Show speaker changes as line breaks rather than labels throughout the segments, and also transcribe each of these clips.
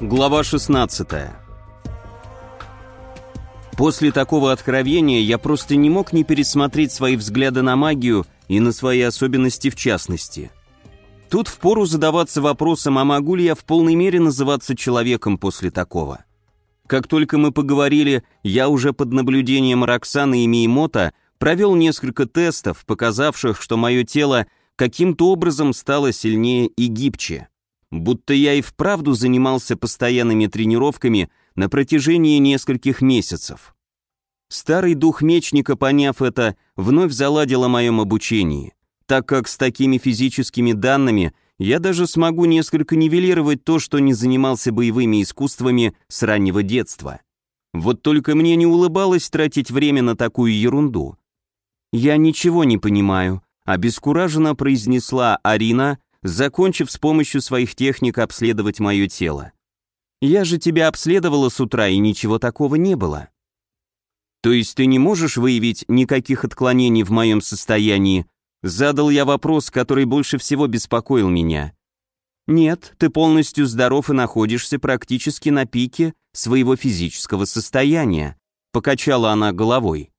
Глава 16 После такого откровения я просто не мог не пересмотреть свои взгляды на магию и на свои особенности в частности. Тут впору задаваться вопросом, а могу ли я в полной мере называться человеком после такого. Как только мы поговорили, я уже под наблюдением Роксаны и Миемота провел несколько тестов, показавших, что мое тело каким-то образом стало сильнее и гибче будто я и вправду занимался постоянными тренировками на протяжении нескольких месяцев. Старый дух мечника, поняв это, вновь заладил о моем обучении, так как с такими физическими данными я даже смогу несколько нивелировать то, что не занимался боевыми искусствами с раннего детства. Вот только мне не улыбалось тратить время на такую ерунду. «Я ничего не понимаю», — обескураженно произнесла Арина, закончив с помощью своих техник обследовать мое тело. «Я же тебя обследовала с утра, и ничего такого не было». «То есть ты не можешь выявить никаких отклонений в моем состоянии?» Задал я вопрос, который больше всего беспокоил меня. «Нет, ты полностью здоров и находишься практически на пике своего физического состояния», покачала она головой.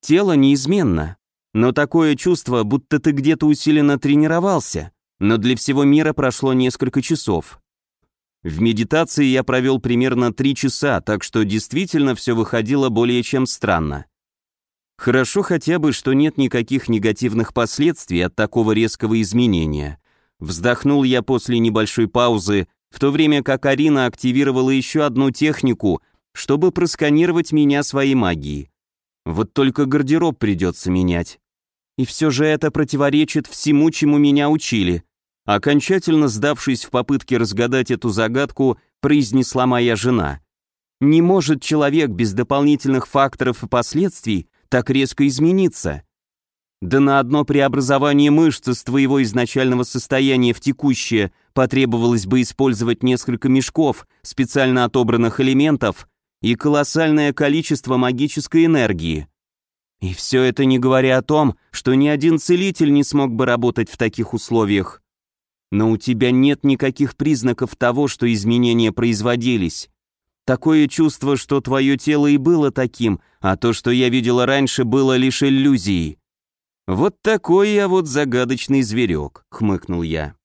«Тело неизменно, но такое чувство, будто ты где-то усиленно тренировался, но для всего мира прошло несколько часов. В медитации я провел примерно три часа, так что действительно все выходило более чем странно. Хорошо хотя бы, что нет никаких негативных последствий от такого резкого изменения. Вздохнул я после небольшой паузы, в то время как Арина активировала еще одну технику, чтобы просканировать меня своей магией. Вот только гардероб придется менять. И все же это противоречит всему, чему меня учили. Окончательно сдавшись в попытке разгадать эту загадку, произнесла моя жена. Не может человек без дополнительных факторов и последствий так резко измениться. Да на одно преобразование мышц из твоего изначального состояния в текущее потребовалось бы использовать несколько мешков специально отобранных элементов и колоссальное количество магической энергии. И все это не говоря о том, что ни один целитель не смог бы работать в таких условиях. Но у тебя нет никаких признаков того, что изменения производились. Такое чувство, что твое тело и было таким, а то, что я видела раньше, было лишь иллюзией. Вот такой я вот загадочный зверек, хмыкнул я.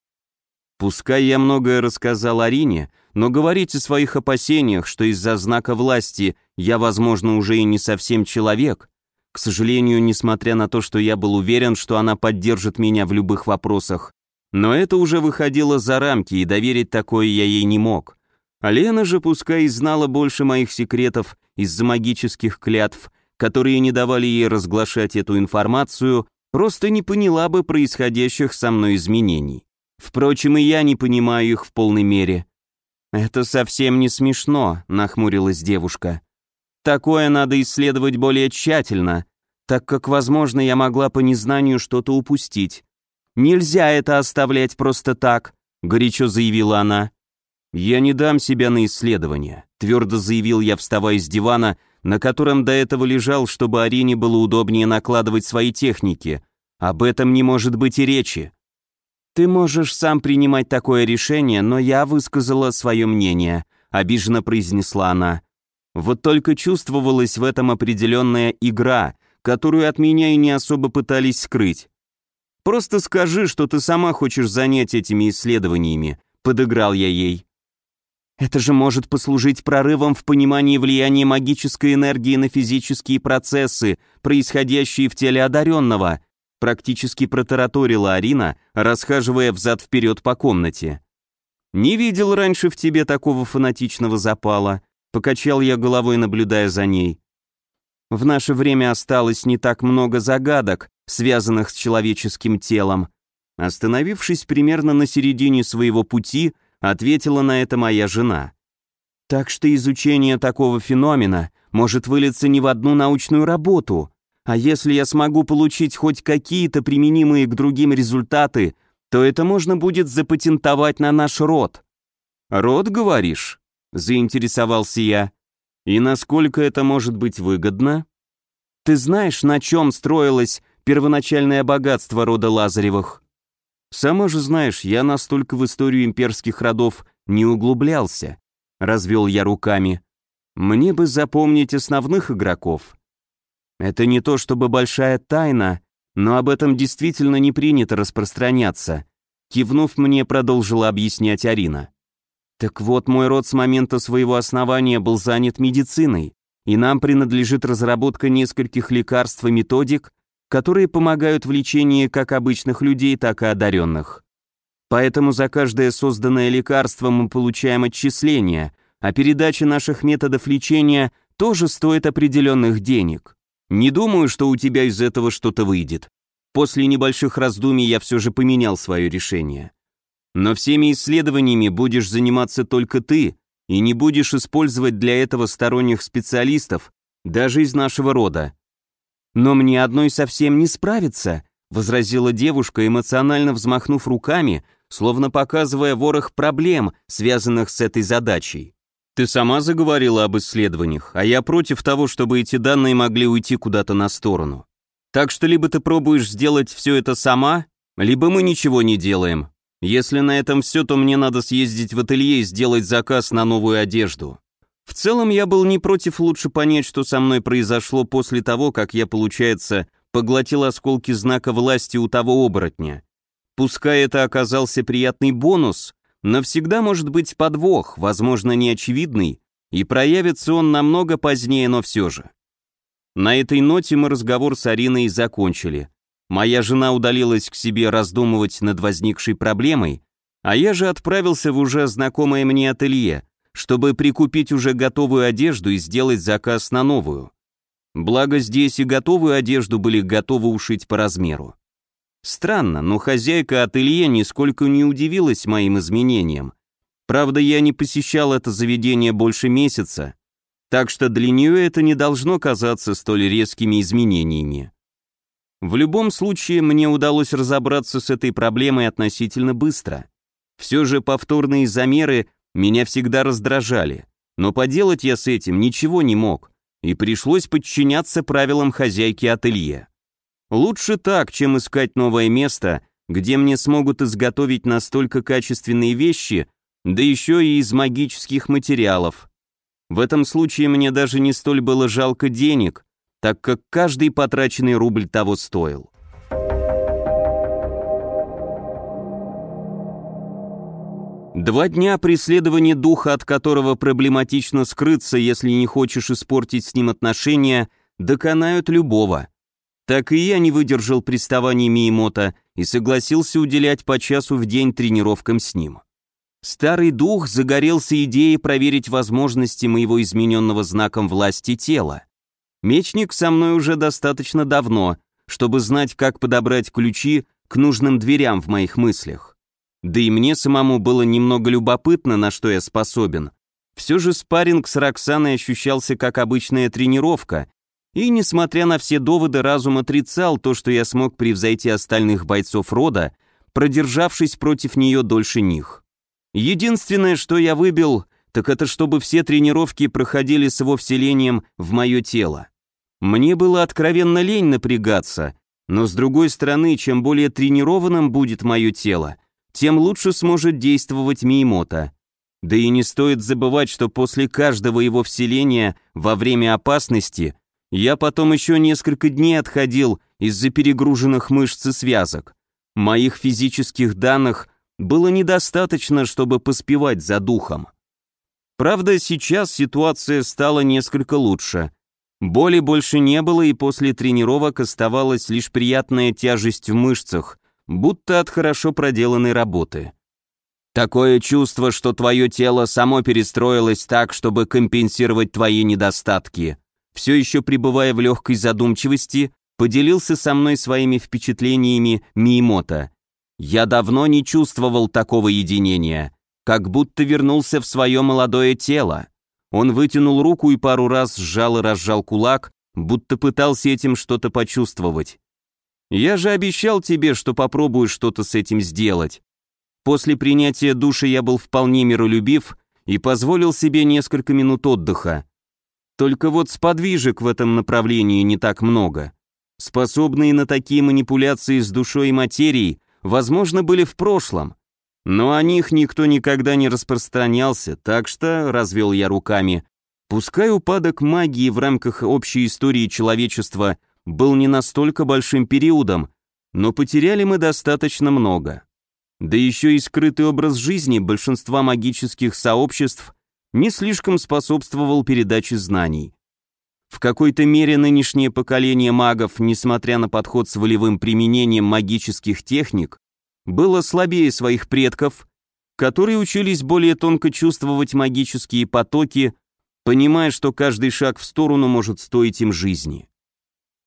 Пускай я многое рассказал Арине, но говорить о своих опасениях, что из-за знака власти я, возможно, уже и не совсем человек, к сожалению, несмотря на то, что я был уверен, что она поддержит меня в любых вопросах, но это уже выходило за рамки, и доверить такое я ей не мог. А Лена же, пускай и знала больше моих секретов из-за магических клятв, которые не давали ей разглашать эту информацию, просто не поняла бы происходящих со мной изменений. Впрочем, и я не понимаю их в полной мере. «Это совсем не смешно», — нахмурилась девушка. Такое надо исследовать более тщательно, так как, возможно, я могла по незнанию что-то упустить. Нельзя это оставлять просто так, горячо заявила она. Я не дам себя на исследование, твердо заявил я, вставая с дивана, на котором до этого лежал, чтобы Арине было удобнее накладывать свои техники. Об этом не может быть и речи. Ты можешь сам принимать такое решение, но я высказала свое мнение, обиженно произнесла она. Вот только чувствовалась в этом определенная игра, которую от меня и не особо пытались скрыть. «Просто скажи, что ты сама хочешь занять этими исследованиями», — подыграл я ей. «Это же может послужить прорывом в понимании влияния магической энергии на физические процессы, происходящие в теле одаренного», практически протараторила Арина, расхаживая взад-вперед по комнате. «Не видел раньше в тебе такого фанатичного запала», Покачал я головой, наблюдая за ней. В наше время осталось не так много загадок, связанных с человеческим телом. Остановившись примерно на середине своего пути, ответила на это моя жена. Так что изучение такого феномена может вылиться не в одну научную работу, а если я смогу получить хоть какие-то применимые к другим результаты, то это можно будет запатентовать на наш род. Род, говоришь? Заинтересовался я. И насколько это может быть выгодно? Ты знаешь, на чем строилось первоначальное богатство рода Лазаревых? Сама же знаешь, я настолько в историю имперских родов не углублялся. развел я руками. Мне бы запомнить основных игроков. Это не то чтобы большая тайна, но об этом действительно не принято распространяться. Кивнув мне, продолжила объяснять Арина. Так вот, мой род с момента своего основания был занят медициной, и нам принадлежит разработка нескольких лекарств и методик, которые помогают в лечении как обычных людей, так и одаренных. Поэтому за каждое созданное лекарство мы получаем отчисления, а передача наших методов лечения тоже стоит определенных денег. Не думаю, что у тебя из этого что-то выйдет. После небольших раздумий я все же поменял свое решение. Но всеми исследованиями будешь заниматься только ты, и не будешь использовать для этого сторонних специалистов, даже из нашего рода. Но мне одной совсем не справиться, возразила девушка, эмоционально взмахнув руками, словно показывая ворох проблем, связанных с этой задачей. Ты сама заговорила об исследованиях, а я против того, чтобы эти данные могли уйти куда-то на сторону. Так что либо ты пробуешь сделать все это сама, либо мы ничего не делаем. Если на этом все, то мне надо съездить в ателье и сделать заказ на новую одежду. В целом я был не против лучше понять, что со мной произошло после того, как я, получается, поглотил осколки знака власти у того оборотня. Пускай это оказался приятный бонус, но всегда может быть подвох, возможно, неочевидный, и проявится он намного позднее, но все же. На этой ноте мы разговор с Ариной закончили. Моя жена удалилась к себе раздумывать над возникшей проблемой, а я же отправился в уже знакомое мне ателье, чтобы прикупить уже готовую одежду и сделать заказ на новую. Благо здесь и готовую одежду были готовы ушить по размеру. Странно, но хозяйка ателье нисколько не удивилась моим изменениям. Правда, я не посещал это заведение больше месяца, так что для нее это не должно казаться столь резкими изменениями. В любом случае, мне удалось разобраться с этой проблемой относительно быстро. Все же повторные замеры меня всегда раздражали, но поделать я с этим ничего не мог, и пришлось подчиняться правилам хозяйки ателье. Лучше так, чем искать новое место, где мне смогут изготовить настолько качественные вещи, да еще и из магических материалов. В этом случае мне даже не столь было жалко денег, так как каждый потраченный рубль того стоил. Два дня преследования духа, от которого проблематично скрыться, если не хочешь испортить с ним отношения, доконают любого. Так и я не выдержал приставаний Миемота и согласился уделять по часу в день тренировкам с ним. Старый дух загорелся идеей проверить возможности моего измененного знаком власти тела. Мечник со мной уже достаточно давно, чтобы знать, как подобрать ключи к нужным дверям в моих мыслях. Да и мне самому было немного любопытно, на что я способен. Все же спарринг с Роксаной ощущался как обычная тренировка, и, несмотря на все доводы, разум отрицал то, что я смог превзойти остальных бойцов рода, продержавшись против нее дольше них. Единственное, что я выбил, так это чтобы все тренировки проходили с его вселением в мое тело. Мне было откровенно лень напрягаться, но с другой стороны, чем более тренированным будет мое тело, тем лучше сможет действовать Миемота. Да и не стоит забывать, что после каждого его вселения во время опасности я потом еще несколько дней отходил из-за перегруженных мышц и связок. Моих физических данных было недостаточно, чтобы поспевать за духом. Правда, сейчас ситуация стала несколько лучше. Боли больше не было, и после тренировок оставалась лишь приятная тяжесть в мышцах, будто от хорошо проделанной работы. Такое чувство, что твое тело само перестроилось так, чтобы компенсировать твои недостатки. Все еще пребывая в легкой задумчивости, поделился со мной своими впечатлениями Миемота. Я давно не чувствовал такого единения, как будто вернулся в свое молодое тело. Он вытянул руку и пару раз сжал и разжал кулак, будто пытался этим что-то почувствовать. Я же обещал тебе, что попробую что-то с этим сделать. После принятия душа я был вполне миролюбив и позволил себе несколько минут отдыха. Только вот сподвижек в этом направлении не так много. Способные на такие манипуляции с душой и материей, возможно, были в прошлом. Но о них никто никогда не распространялся, так что, развел я руками, пускай упадок магии в рамках общей истории человечества был не настолько большим периодом, но потеряли мы достаточно много. Да еще и скрытый образ жизни большинства магических сообществ не слишком способствовал передаче знаний. В какой-то мере нынешнее поколение магов, несмотря на подход с волевым применением магических техник, было слабее своих предков, которые учились более тонко чувствовать магические потоки, понимая, что каждый шаг в сторону может стоить им жизни.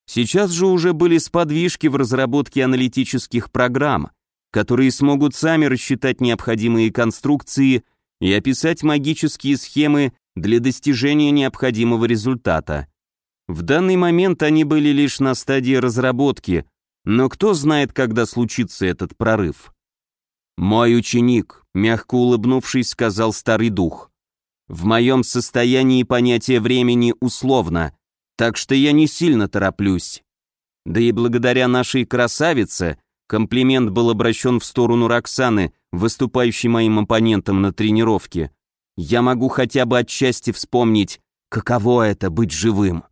Сейчас же уже были сподвижки в разработке аналитических программ, которые смогут сами рассчитать необходимые конструкции и описать магические схемы для достижения необходимого результата. В данный момент они были лишь на стадии разработки, но кто знает, когда случится этот прорыв. «Мой ученик», — мягко улыбнувшись, сказал старый дух, «в моем состоянии понятие времени условно, так что я не сильно тороплюсь. Да и благодаря нашей красавице Комплимент был обращен в сторону Роксаны, выступающей моим оппонентом на тренировке. Я могу хотя бы отчасти вспомнить, каково это быть живым.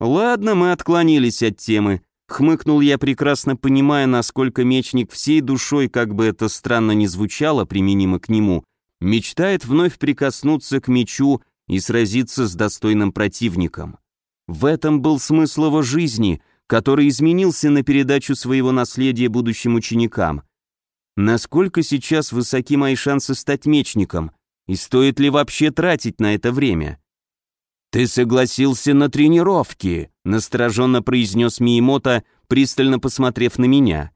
Ладно, мы отклонились от темы. Хмыкнул я, прекрасно понимая, насколько мечник всей душой, как бы это странно ни звучало, применимо к нему, мечтает вновь прикоснуться к мечу и сразиться с достойным противником. В этом был смысл его жизни — который изменился на передачу своего наследия будущим ученикам. Насколько сейчас высоки мои шансы стать мечником, и стоит ли вообще тратить на это время? «Ты согласился на тренировки», — настороженно произнес Миемото, пристально посмотрев на меня.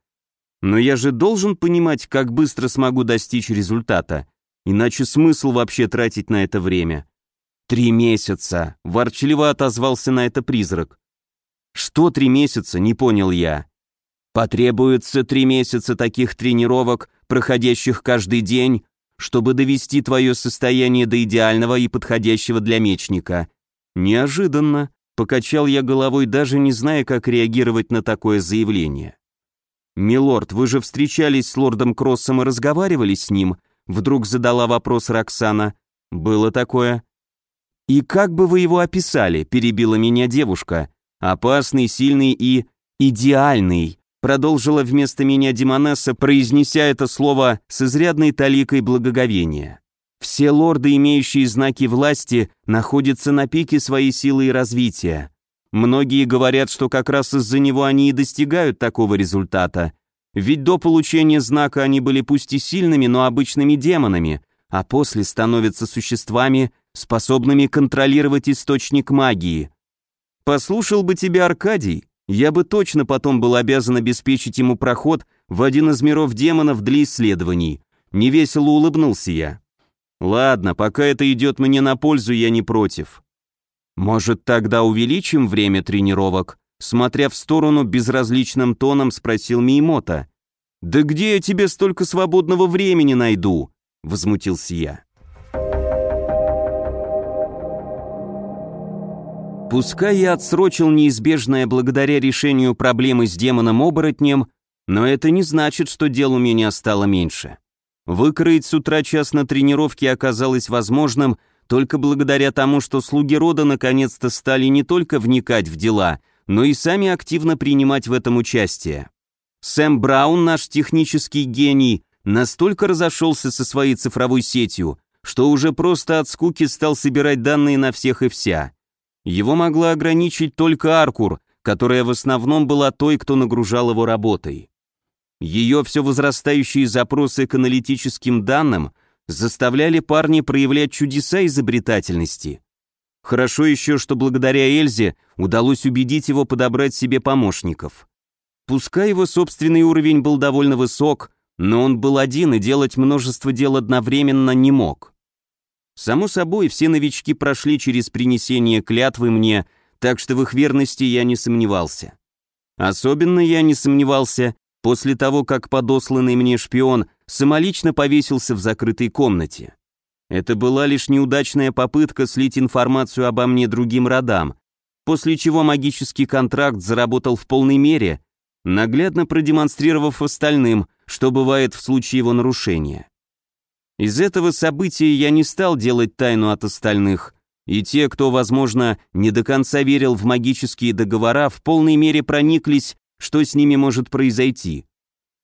«Но я же должен понимать, как быстро смогу достичь результата, иначе смысл вообще тратить на это время». «Три месяца», — ворчливо отозвался на это призрак. Что три месяца, не понял я. Потребуется три месяца таких тренировок, проходящих каждый день, чтобы довести твое состояние до идеального и подходящего для мечника. Неожиданно, покачал я головой, даже не зная, как реагировать на такое заявление. «Милорд, вы же встречались с лордом Кроссом и разговаривали с ним?» Вдруг задала вопрос Роксана. «Было такое». «И как бы вы его описали?» – перебила меня девушка. Опасный, сильный и идеальный, продолжила вместо меня Демонесса, произнеся это слово с изрядной таликой благоговения. Все лорды, имеющие знаки власти, находятся на пике своей силы и развития. Многие говорят, что как раз из-за него они и достигают такого результата. Ведь до получения знака они были пусть и сильными, но обычными демонами, а после становятся существами, способными контролировать источник магии. Послушал бы тебя Аркадий, я бы точно потом был обязан обеспечить ему проход в один из миров демонов для исследований. Невесело улыбнулся я. Ладно, пока это идет мне на пользу, я не против. Может, тогда увеличим время тренировок? Смотря в сторону безразличным тоном, спросил Миемота. «Да где я тебе столько свободного времени найду?» Возмутился я. Пускай я отсрочил неизбежное благодаря решению проблемы с демоном-оборотнем, но это не значит, что дел у меня стало меньше. Выкроить с утра час на тренировке оказалось возможным только благодаря тому, что слуги рода наконец-то стали не только вникать в дела, но и сами активно принимать в этом участие. Сэм Браун, наш технический гений, настолько разошелся со своей цифровой сетью, что уже просто от скуки стал собирать данные на всех и вся. Его могла ограничить только Аркур, которая в основном была той, кто нагружал его работой. Ее все возрастающие запросы к аналитическим данным заставляли парня проявлять чудеса изобретательности. Хорошо еще, что благодаря Эльзе удалось убедить его подобрать себе помощников. Пускай его собственный уровень был довольно высок, но он был один и делать множество дел одновременно не мог. Само собой, все новички прошли через принесение клятвы мне, так что в их верности я не сомневался. Особенно я не сомневался после того, как подосланный мне шпион самолично повесился в закрытой комнате. Это была лишь неудачная попытка слить информацию обо мне другим родам, после чего магический контракт заработал в полной мере, наглядно продемонстрировав остальным, что бывает в случае его нарушения. Из этого события я не стал делать тайну от остальных, и те, кто, возможно, не до конца верил в магические договора, в полной мере прониклись, что с ними может произойти.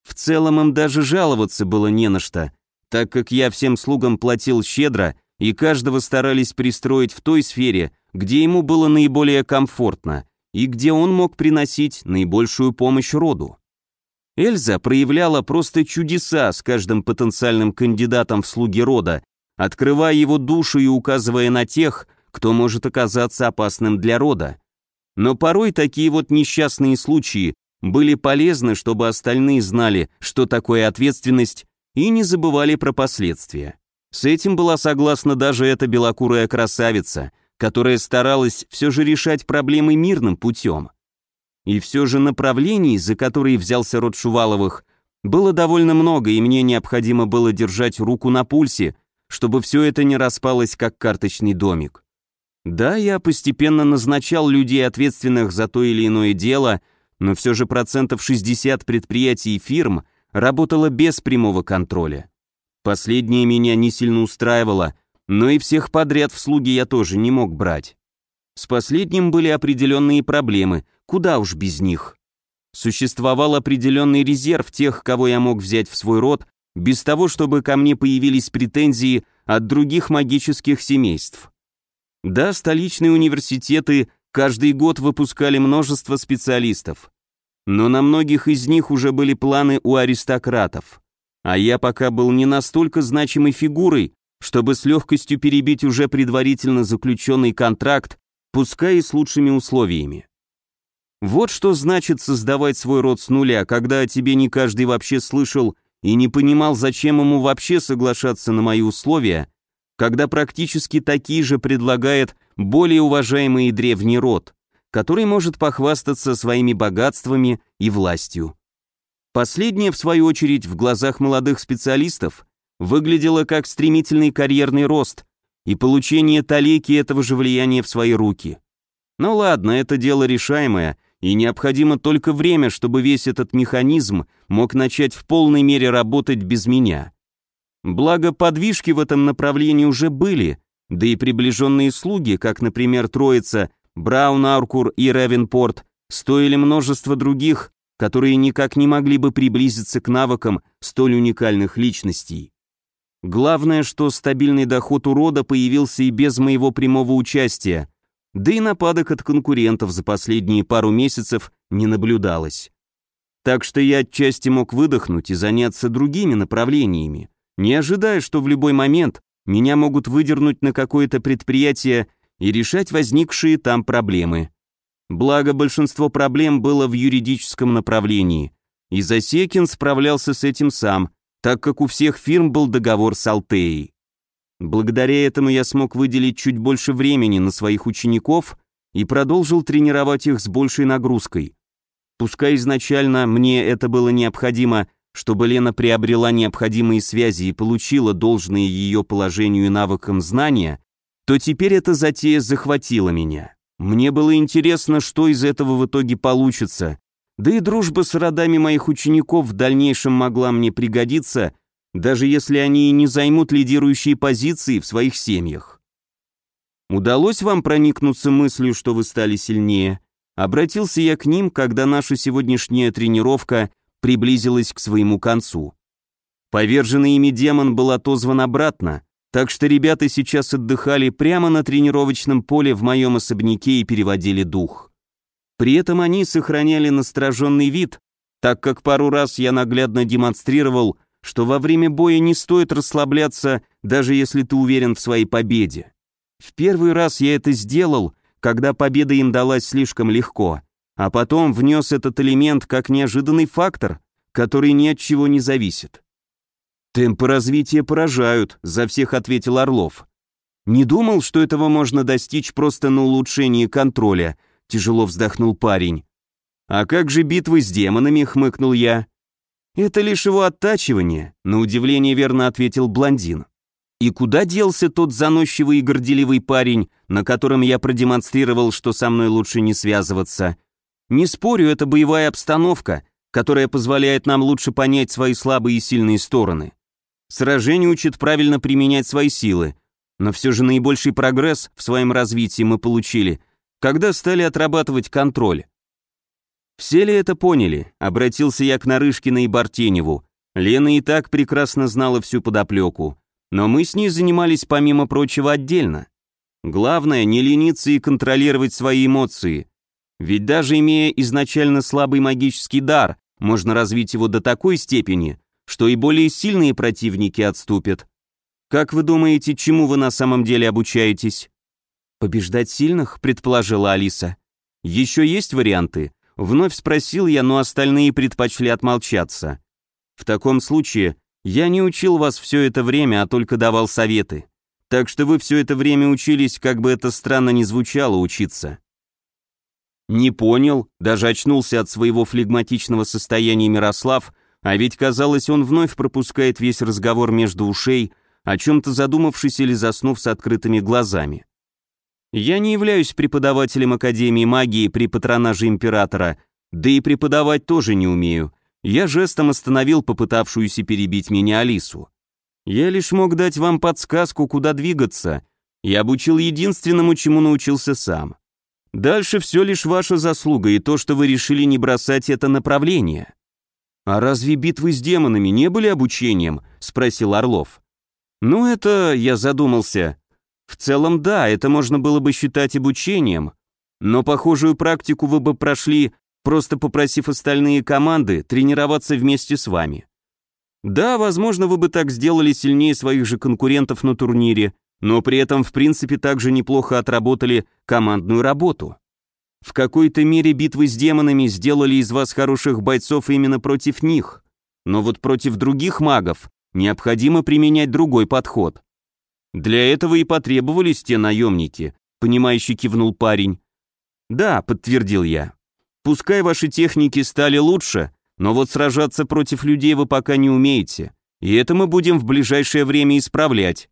В целом им даже жаловаться было не на что, так как я всем слугам платил щедро, и каждого старались пристроить в той сфере, где ему было наиболее комфортно, и где он мог приносить наибольшую помощь роду. Эльза проявляла просто чудеса с каждым потенциальным кандидатом в слуги рода, открывая его душу и указывая на тех, кто может оказаться опасным для рода. Но порой такие вот несчастные случаи были полезны, чтобы остальные знали, что такое ответственность, и не забывали про последствия. С этим была согласна даже эта белокурая красавица, которая старалась все же решать проблемы мирным путем. И все же направлений, за которые взялся род Шуваловых, было довольно много, и мне необходимо было держать руку на пульсе, чтобы все это не распалось, как карточный домик. Да, я постепенно назначал людей, ответственных за то или иное дело, но все же процентов 60 предприятий и фирм работало без прямого контроля. Последнее меня не сильно устраивало, но и всех подряд в слуги я тоже не мог брать. С последним были определенные проблемы, куда уж без них. Существовал определенный резерв тех, кого я мог взять в свой род, без того, чтобы ко мне появились претензии от других магических семейств. Да, столичные университеты каждый год выпускали множество специалистов, но на многих из них уже были планы у аристократов, а я пока был не настолько значимой фигурой, чтобы с легкостью перебить уже предварительно заключенный контракт, пускай и с лучшими условиями. Вот что значит создавать свой род с нуля, когда о тебе не каждый вообще слышал и не понимал, зачем ему вообще соглашаться на мои условия, когда практически такие же предлагает более уважаемый и древний род, который может похвастаться своими богатствами и властью. Последнее, в свою очередь, в глазах молодых специалистов выглядело как стремительный карьерный рост и получение талики этого же влияния в свои руки. Ну ладно, это дело решаемое, и необходимо только время, чтобы весь этот механизм мог начать в полной мере работать без меня. Благо, подвижки в этом направлении уже были, да и приближенные слуги, как, например, Троица, Браун, Аркур и Ревенпорт, стоили множество других, которые никак не могли бы приблизиться к навыкам столь уникальных личностей. Главное, что стабильный доход у рода появился и без моего прямого участия, да и нападок от конкурентов за последние пару месяцев не наблюдалось. Так что я отчасти мог выдохнуть и заняться другими направлениями, не ожидая, что в любой момент меня могут выдернуть на какое-то предприятие и решать возникшие там проблемы. Благо, большинство проблем было в юридическом направлении, и Засекин справлялся с этим сам, так как у всех фирм был договор с Алтеей. Благодаря этому я смог выделить чуть больше времени на своих учеников и продолжил тренировать их с большей нагрузкой. Пускай изначально мне это было необходимо, чтобы Лена приобрела необходимые связи и получила должные ее положению и навыкам знания, то теперь эта затея захватила меня. Мне было интересно, что из этого в итоге получится, да и дружба с родами моих учеников в дальнейшем могла мне пригодиться, даже если они и не займут лидирующие позиции в своих семьях. Удалось вам проникнуться мыслью, что вы стали сильнее? Обратился я к ним, когда наша сегодняшняя тренировка приблизилась к своему концу. Поверженный ими демон был отозван обратно, так что ребята сейчас отдыхали прямо на тренировочном поле в моем особняке и переводили дух. При этом они сохраняли настороженный вид, так как пару раз я наглядно демонстрировал, что во время боя не стоит расслабляться, даже если ты уверен в своей победе. В первый раз я это сделал, когда победа им далась слишком легко, а потом внес этот элемент как неожиданный фактор, который ни от чего не зависит. «Темпы развития поражают», — за всех ответил Орлов. «Не думал, что этого можно достичь просто на улучшении контроля», — тяжело вздохнул парень. «А как же битвы с демонами?» — хмыкнул я. «Это лишь его оттачивание», — на удивление верно ответил блондин. И куда делся тот заносчивый и горделивый парень, на котором я продемонстрировал, что со мной лучше не связываться? Не спорю, это боевая обстановка, которая позволяет нам лучше понять свои слабые и сильные стороны. Сражение учит правильно применять свои силы, но все же наибольший прогресс в своем развитии мы получили, когда стали отрабатывать контроль. Все ли это поняли? Обратился я к Нарышкина и Бартеневу. Лена и так прекрасно знала всю подоплеку, но мы с ней занимались помимо прочего отдельно. Главное, не лениться и контролировать свои эмоции. Ведь даже имея изначально слабый магический дар, можно развить его до такой степени, что и более сильные противники отступят. Как вы думаете, чему вы на самом деле обучаетесь? Побеждать сильных, предположила Алиса. Еще есть варианты? Вновь спросил я, но остальные предпочли отмолчаться. В таком случае я не учил вас все это время, а только давал советы. Так что вы все это время учились, как бы это странно ни звучало, учиться. Не понял, даже очнулся от своего флегматичного состояния Мирослав, а ведь казалось, он вновь пропускает весь разговор между ушей, о чем-то задумавшись или заснув с открытыми глазами. Я не являюсь преподавателем Академии магии при патронаже императора, да и преподавать тоже не умею. Я жестом остановил попытавшуюся перебить меня Алису. Я лишь мог дать вам подсказку, куда двигаться, и обучил единственному, чему научился сам. Дальше все лишь ваша заслуга и то, что вы решили не бросать это направление. А разве битвы с демонами не были обучением? спросил Орлов. Ну это, я задумался. В целом да, это можно было бы считать обучением, но похожую практику вы бы прошли, просто попросив остальные команды тренироваться вместе с вами. Да, возможно, вы бы так сделали сильнее своих же конкурентов на турнире, но при этом в принципе также неплохо отработали командную работу. В какой-то мере битвы с демонами сделали из вас хороших бойцов именно против них. Но вот против других магов необходимо применять другой подход. Для этого и потребовались те наемники, понимающий кивнул парень. Да, подтвердил я. Пускай ваши техники стали лучше, но вот сражаться против людей вы пока не умеете, и это мы будем в ближайшее время исправлять.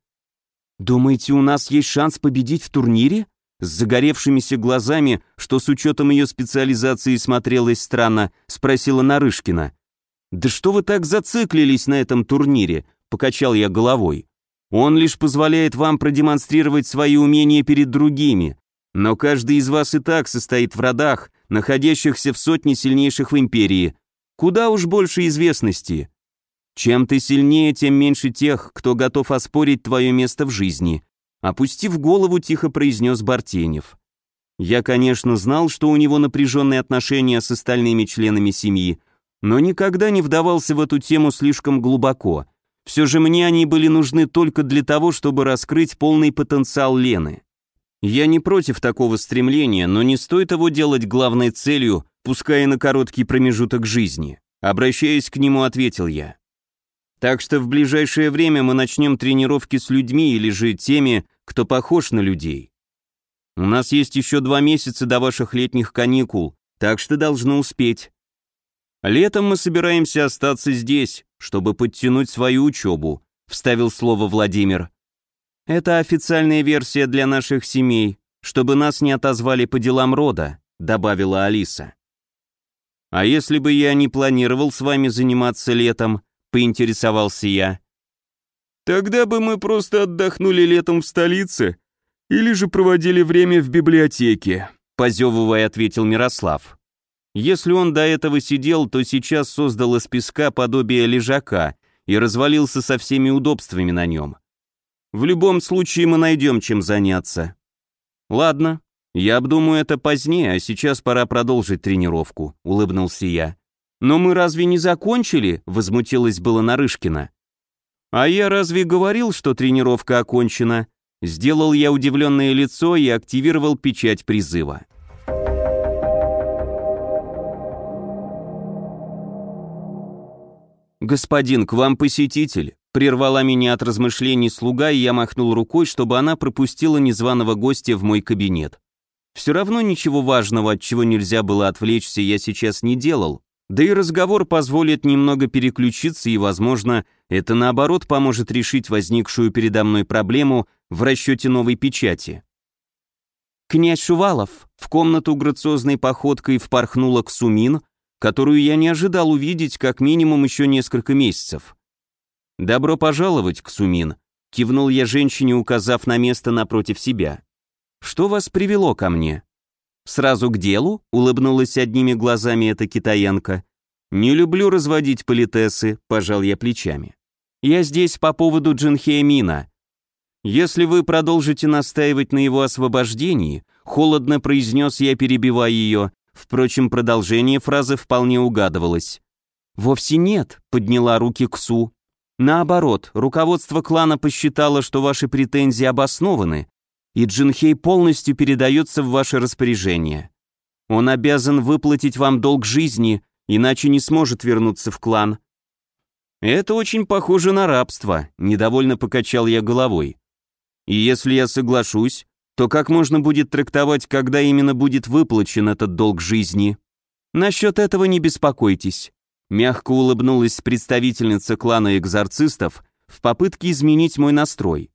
«Думаете, у нас есть шанс победить в турнире?» С загоревшимися глазами, что с учетом ее специализации смотрелось странно, спросила Нарышкина. «Да что вы так зациклились на этом турнире?» — покачал я головой. «Он лишь позволяет вам продемонстрировать свои умения перед другими, но каждый из вас и так состоит в родах, находящихся в сотне сильнейших в империи. Куда уж больше известности. Чем ты сильнее, тем меньше тех, кто готов оспорить твое место в жизни», опустив голову, тихо произнес Бартенев. Я, конечно, знал, что у него напряженные отношения с остальными членами семьи, но никогда не вдавался в эту тему слишком глубоко. Все же мне они были нужны только для того, чтобы раскрыть полный потенциал Лены. Я не против такого стремления, но не стоит его делать главной целью, пускай и на короткий промежуток жизни. Обращаясь к нему, ответил я. Так что в ближайшее время мы начнем тренировки с людьми или же теми, кто похож на людей. У нас есть еще два месяца до ваших летних каникул, так что должны успеть. Летом мы собираемся остаться здесь, чтобы подтянуть свою учебу», — вставил слово Владимир. «Это официальная версия для наших семей, чтобы нас не отозвали по делам рода», — добавила Алиса. «А если бы я не планировал с вами заниматься летом, — поинтересовался я. «Тогда бы мы просто отдохнули летом в столице или же проводили время в библиотеке», — позевывая ответил Мирослав. Если он до этого сидел, то сейчас создал из песка подобие лежака и развалился со всеми удобствами на нем. В любом случае мы найдем чем заняться. Ладно, я обдумаю это позднее, а сейчас пора продолжить тренировку, улыбнулся я. «Но мы разве не закончили?» — возмутилась была Нарышкина. «А я разве говорил, что тренировка окончена?» Сделал я удивленное лицо и активировал печать призыва. «Господин, к вам посетитель», — прервала меня от размышлений слуга, и я махнул рукой, чтобы она пропустила незваного гостя в мой кабинет. Все равно ничего важного, от чего нельзя было отвлечься, я сейчас не делал, да и разговор позволит немного переключиться, и, возможно, это наоборот поможет решить возникшую передо мной проблему в расчете новой печати. Князь Шувалов в комнату грациозной походкой впорхнула Ксумин, которую я не ожидал увидеть как минимум еще несколько месяцев. «Добро пожаловать, Ксумин», — кивнул я женщине, указав на место напротив себя. «Что вас привело ко мне?» «Сразу к делу?» — улыбнулась одними глазами эта китаянка. «Не люблю разводить политесы», — пожал я плечами. «Я здесь по поводу Джинхея Мина. Если вы продолжите настаивать на его освобождении», — холодно произнес я, перебивая ее, впрочем, продолжение фразы вполне угадывалось. «Вовсе нет», — подняла руки Ксу. «Наоборот, руководство клана посчитало, что ваши претензии обоснованы, и Джинхей полностью передается в ваше распоряжение. Он обязан выплатить вам долг жизни, иначе не сможет вернуться в клан». «Это очень похоже на рабство», — недовольно покачал я головой. «И если я соглашусь, то как можно будет трактовать, когда именно будет выплачен этот долг жизни?» «Насчет этого не беспокойтесь», — мягко улыбнулась представительница клана экзорцистов в попытке изменить мой настрой.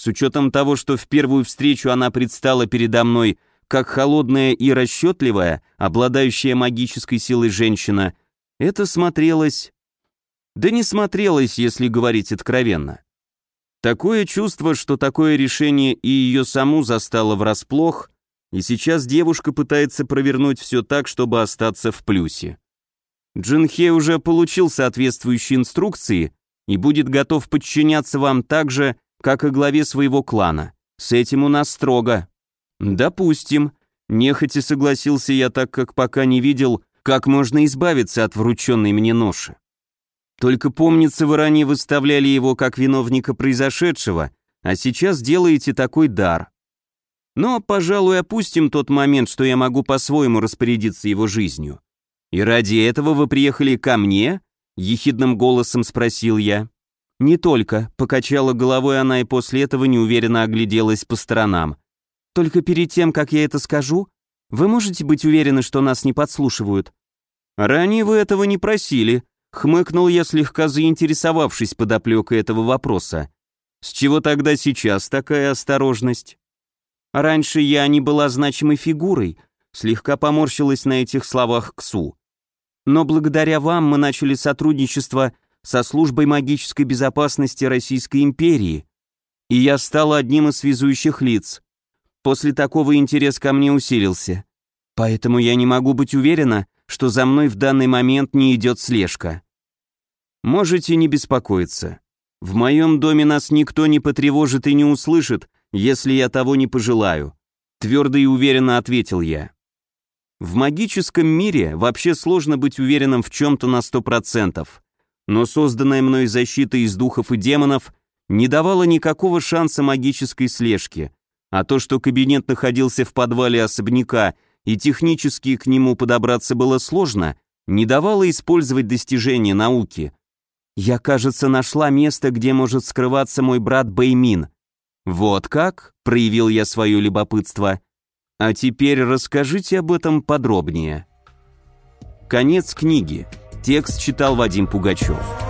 С учетом того, что в первую встречу она предстала передо мной как холодная и расчетливая, обладающая магической силой женщина, это смотрелось... Да не смотрелось, если говорить откровенно. Такое чувство, что такое решение и ее саму застало врасплох, и сейчас девушка пытается провернуть все так, чтобы остаться в плюсе. Джинхе уже получил соответствующие инструкции и будет готов подчиняться вам так же, как и главе своего клана. С этим у нас строго. Допустим. Нехотя согласился я, так как пока не видел, как можно избавиться от врученной мне ноши. Только помнится, вы ранее выставляли его как виновника произошедшего, а сейчас делаете такой дар. Но, пожалуй, опустим тот момент, что я могу по-своему распорядиться его жизнью. И ради этого вы приехали ко мне? Ехидным голосом спросил я. «Не только», — покачала головой она и после этого неуверенно огляделась по сторонам. «Только перед тем, как я это скажу, вы можете быть уверены, что нас не подслушивают?» «Ранее вы этого не просили», — хмыкнул я, слегка заинтересовавшись подоплекой этого вопроса. «С чего тогда сейчас такая осторожность?» «Раньше я не была значимой фигурой», — слегка поморщилась на этих словах Ксу. «Но благодаря вам мы начали сотрудничество со службой магической безопасности Российской империи, и я стала одним из связующих лиц. После такого интерес ко мне усилился. Поэтому я не могу быть уверена, что за мной в данный момент не идет слежка. Можете не беспокоиться. В моем доме нас никто не потревожит и не услышит, если я того не пожелаю. Твердо и уверенно ответил я. В магическом мире вообще сложно быть уверенным в чем-то на сто процентов но созданная мной защита из духов и демонов не давала никакого шанса магической слежки, а то, что кабинет находился в подвале особняка и технически к нему подобраться было сложно, не давало использовать достижения науки. Я, кажется, нашла место, где может скрываться мой брат Бэймин. Вот как? Проявил я свое любопытство. А теперь расскажите об этом подробнее. Конец книги. Текст читал Вадим Пугачев.